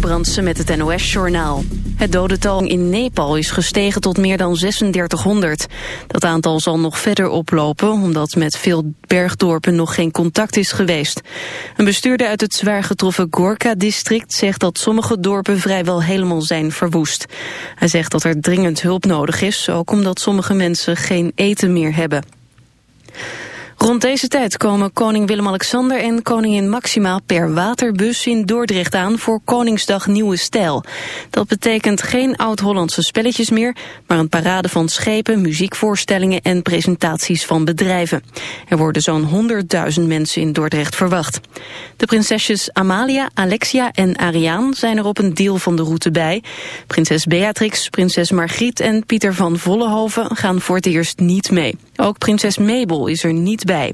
Brandsen met het NOS-journaal. Het dodental in Nepal is gestegen tot meer dan 3600. Dat aantal zal nog verder oplopen... omdat met veel bergdorpen nog geen contact is geweest. Een bestuurder uit het zwaar getroffen Gorka-district... zegt dat sommige dorpen vrijwel helemaal zijn verwoest. Hij zegt dat er dringend hulp nodig is... ook omdat sommige mensen geen eten meer hebben. Rond deze tijd komen koning Willem-Alexander en koningin Maxima per waterbus in Dordrecht aan voor Koningsdag Nieuwe Stijl. Dat betekent geen oud-Hollandse spelletjes meer, maar een parade van schepen, muziekvoorstellingen en presentaties van bedrijven. Er worden zo'n 100.000 mensen in Dordrecht verwacht. De prinsesjes Amalia, Alexia en Ariaan zijn er op een deel van de route bij. Prinses Beatrix, prinses Margriet en Pieter van Vollenhoven gaan voor het eerst niet mee. Ook prinses Mabel is er niet bij.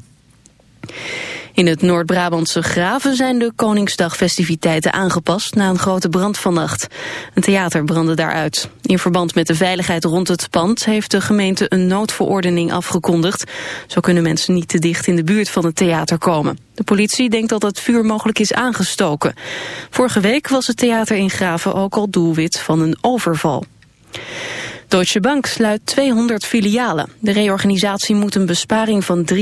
In het Noord-Brabantse Graven zijn de Koningsdagfestiviteiten aangepast na een grote brand vannacht. Een theater brandde daaruit. In verband met de veiligheid rond het pand heeft de gemeente een noodverordening afgekondigd. Zo kunnen mensen niet te dicht in de buurt van het theater komen. De politie denkt dat het vuur mogelijk is aangestoken. Vorige week was het theater in Graven ook al doelwit van een overval. Deutsche Bank sluit 200 filialen. De reorganisatie moet een besparing van 3,5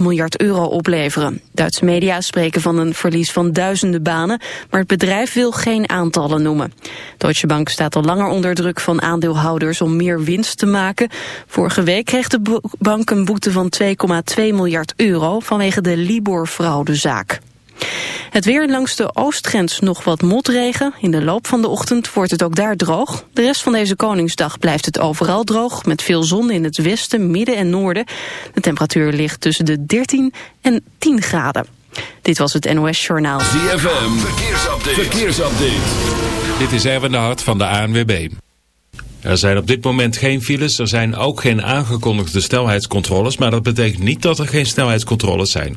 miljard euro opleveren. Duitse media spreken van een verlies van duizenden banen, maar het bedrijf wil geen aantallen noemen. Deutsche Bank staat al langer onder druk van aandeelhouders om meer winst te maken. Vorige week kreeg de bank een boete van 2,2 miljard euro vanwege de Libor-fraudezaak. Het weer langs de oostgrens nog wat motregen. In de loop van de ochtend wordt het ook daar droog. De rest van deze Koningsdag blijft het overal droog... met veel zon in het westen, midden en noorden. De temperatuur ligt tussen de 13 en 10 graden. Dit was het NOS Journaal. ZFM, verkeersupdate. verkeersupdate. Dit is Erwin de Hart van de ANWB. Er zijn op dit moment geen files, er zijn ook geen aangekondigde snelheidscontroles... maar dat betekent niet dat er geen snelheidscontroles zijn.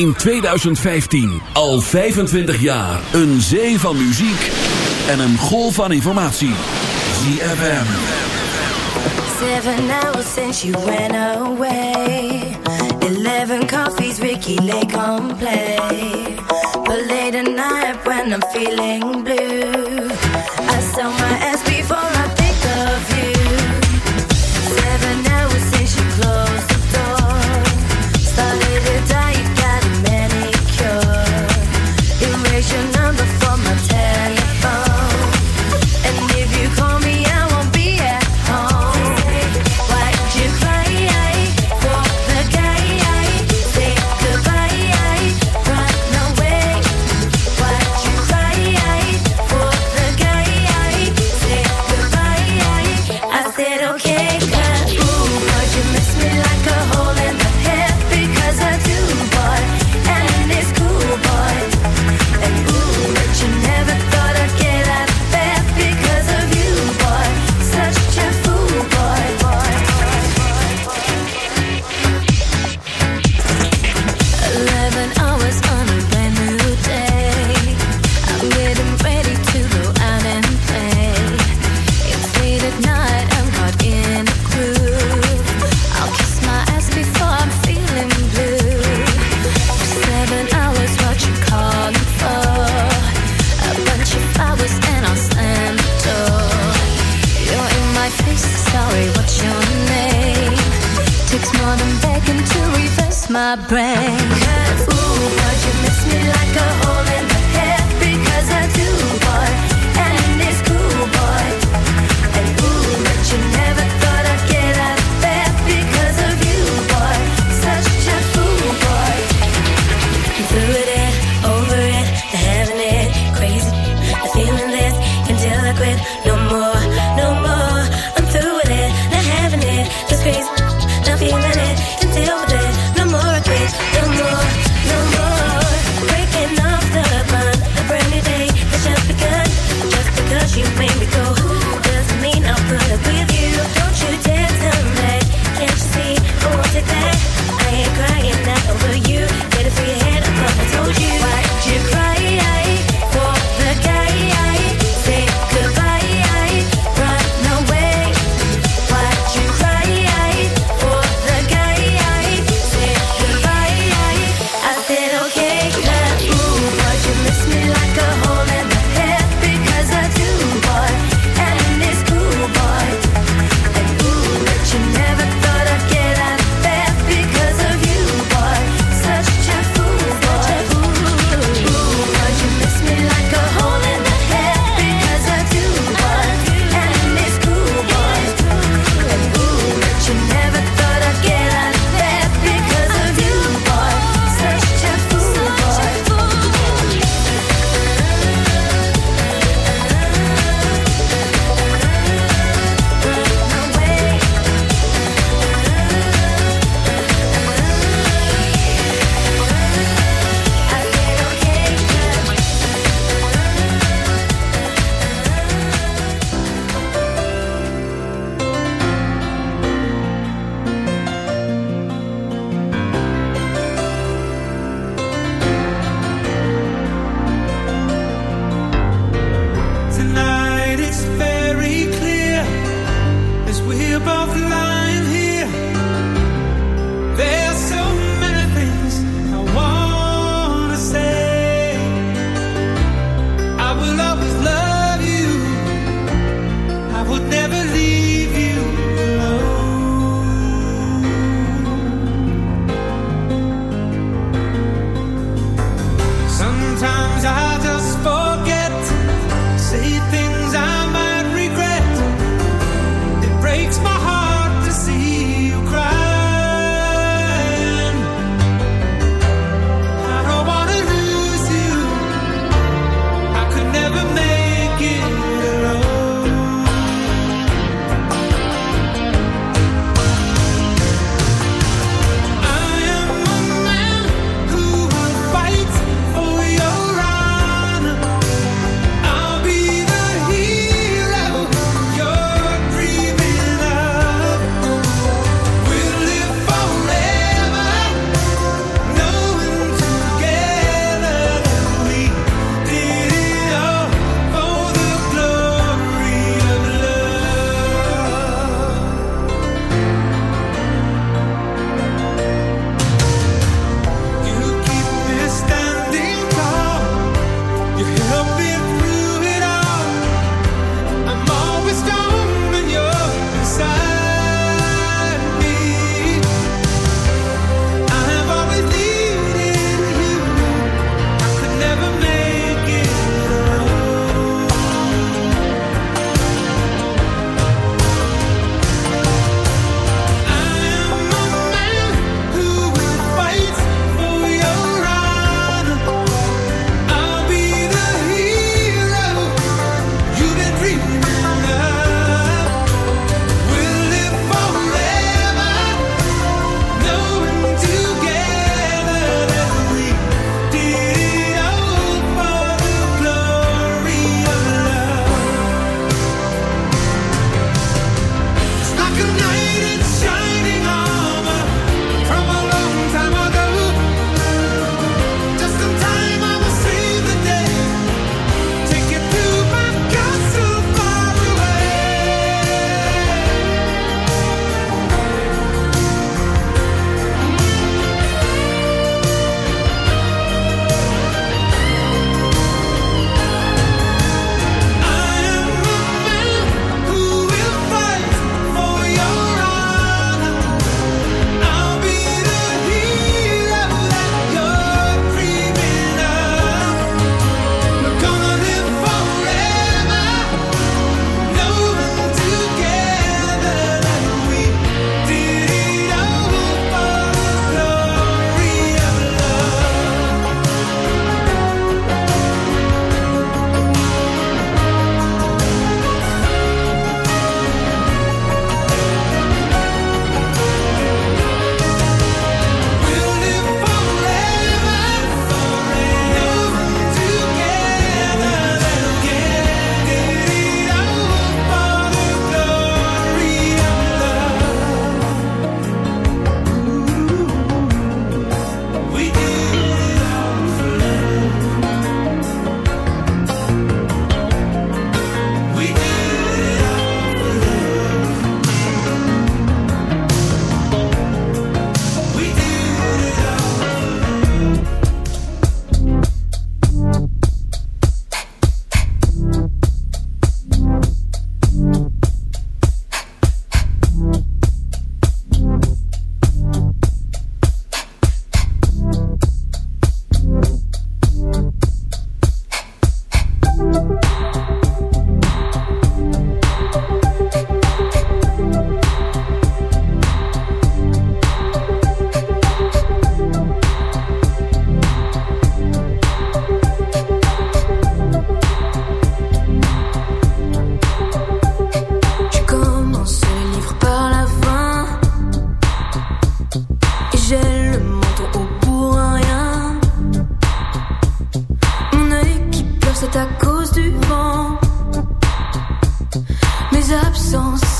in 2015. Al 25 jaar. Een zee van muziek en een golf van informatie. ZFM. Seven hours since you went away. Eleven coffees, Ricky Lake on play. But late at night when I'm feeling blue. I sell my SP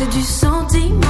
c'est du sentiment.